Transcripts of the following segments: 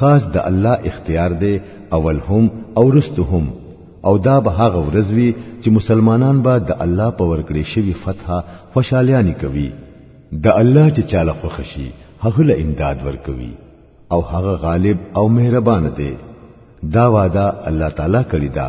خاص د الله اختیار دی اول هم او رستو هم او دا به هغه ورځ وي چې مسلمانان به د الله په ورکړې شوی فتح خوشالیانی کوي د الله چې چاله خوښ شي هغه له امداد ورکوي او هغه غالب او مهربان دی دا وعده الله تعالی کړی دا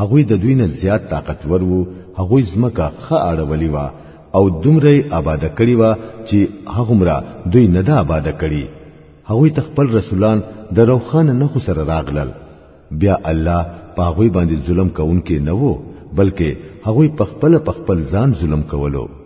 هغوی د دوی نه زیات طاقتور وو هغوی زمکه خه اړولې وه او دومره آباده کړی وه چې هغومره دوی نه ده آباده کړی هغوی ته خپل رسولان د روخانه نه خو سره راغلل بیا الله په هغوی باندې ظلم کوونکې نه وو بلکې هغوی په خپل په خپل ځان ظلم کولو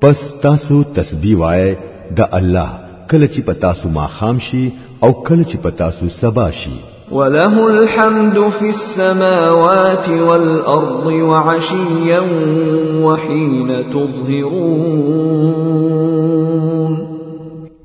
پس تاسو تسبیح وای د الله کله چې په تاسو ما خام شي او کله چې په تاسو سبا شي وله الحمد في السماوات والأرض وعشيا وحين تظهرون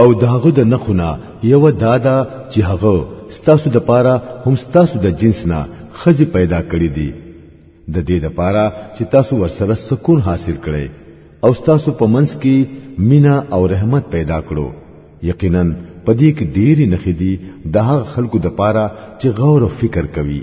او داغه د نخونه یو دادا چې هغه ستاسو د پاره هم ستاسو د جنس نه خزي پیدا کړی دي د دې د پاره چې تاسو ورسره سکون حاصل کړئ او تاسو په منځ کې مینا او رحمت پیدا کړو یقینا پدې کې ډېری نخې دي د هغه خلکو د پاره چې غور او فکر کوي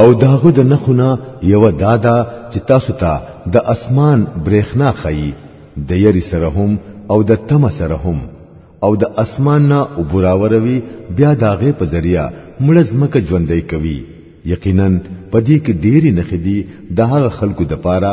او داغه د نخونه یو دادا چې تاسو ته د اسمان برېخنا خي د یری سره هم او د تم سره هم او د اسمان نه وبراوروي بیا داغه په ذریعہ مړز مکه ژوندۍ کوي یقینا پدې کې ډېری نخې دي د هغه خلکو د پاره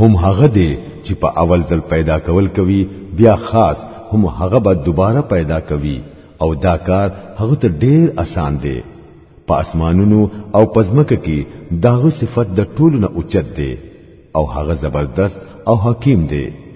هم هغه دی چې په اول ځل پیدا کول کوي بیا خاص هم هغه به دوباره پیدا کوي او دا کار هغه ته ډیر اسان دی په اسمانونو او پزمکه کې داغه صفت د ټولو نه اوچت دی او هغه زبردست او حکیم دی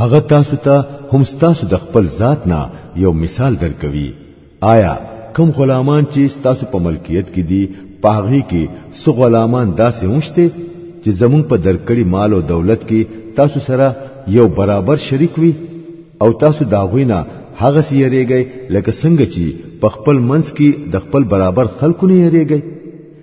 هغه تاسو ته هم تاسو د خپل ذات نه یو مثال درکوي آیا کوم غلامان چې تاسو په ملکیت کې دي پاغي کې سو غلامان داسې مشته چې زمون په درکړي مال او دولت کې تاسو سره یو برابر شریک وي او تاسو داغوینا هغه سیریږئ لکه څنګه چې په خپل منځ کې د خپل برابر خلکو نه یریږئ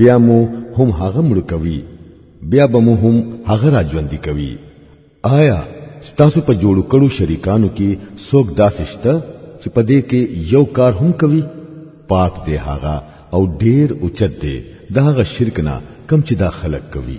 بیا مو هم هغه مړ کوي بیا به مو هم هغه را ژوند کوي آیا ستاسو په جوړ کړو شریکانو کې څوک داسې شته چې په دې کې یو کار هم کوي پاک دی هغه او ډیر اوچت دی دا هغه شرک نه کم چې دا خلق کوي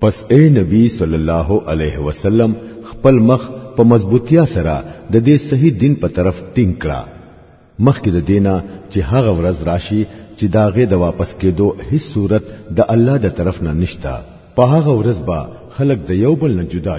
پس اے نبی صلی الله علیه وسلم خپل مخ په مضبوطیا سره د دې صحیح دین په طرف ټینګ کړه مخکې د دینه چې هغه ورځ راشي چې داغه د واپس کېدو هیڅ صورت د الله د طرف نه نشتا په هغه ورځ به خلک د یو بل نه جدا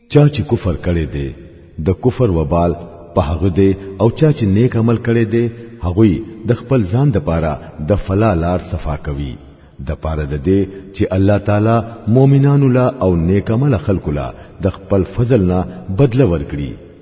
چا چې کفر کړي دي د کفر وبال په هغه دی او چا چې نیک عمل کړي دي هغه د خپل ځان د پاره د فلا لار صفا کوي د پاره د دې چې الله تعالی مؤمنانو لا او نیک عمل خلکو لا د خپل فضل نه بدله ورکړي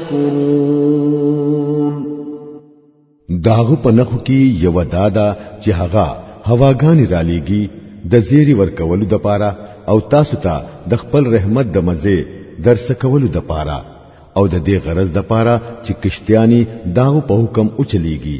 تشکرون داغه په نخو کې یو دادا چې هغه هواګانی را لېږي د زیری ورکولو د پاره او تاسو ته د خپل رحمت د مزه درس کولو د پاره او د دې غرض د پاره چې کشتیانی داغه په حکم اوچلېږي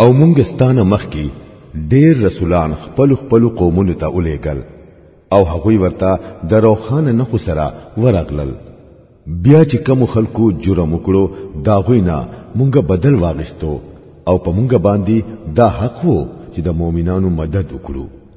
او مونږ ستانه مخکي ډیر رسولان خپل خپل قومونو ته الیګل او هغوی ورته د روخان نه خو سره ورغلل بیا چې کوم خلکو جرم وکړو دا غوی نه مونږ بدل واغستو او په مونږ باندې دا حق وو چې د مؤمنانو مدد وکړو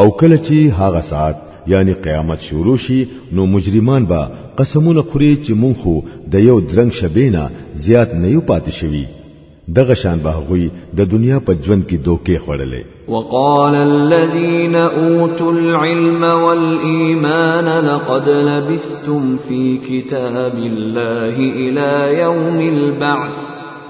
او کله چې هغه ساعت یعنی قیامت شروع شي نو مجرمان به قسمونه خوري چې مونږ خو د یو درنګ شبینه زیات نه یو پاتې شوی دغه شان به غوي د دنیا په ژوند کې دوکې خړلې وقال الذين اوتوا العلم والايمان لقد لبثتم في كتاب الله الى يوم البعث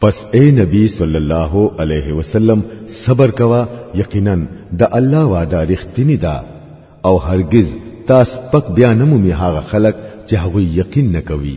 پس اے نبی صلی الله علیه وسلم صبر کوا یقینا د الله وعده رښتینی ده او هرگز تاسو پک بیا نمومي هغه خلک چې هغه یقین نکوي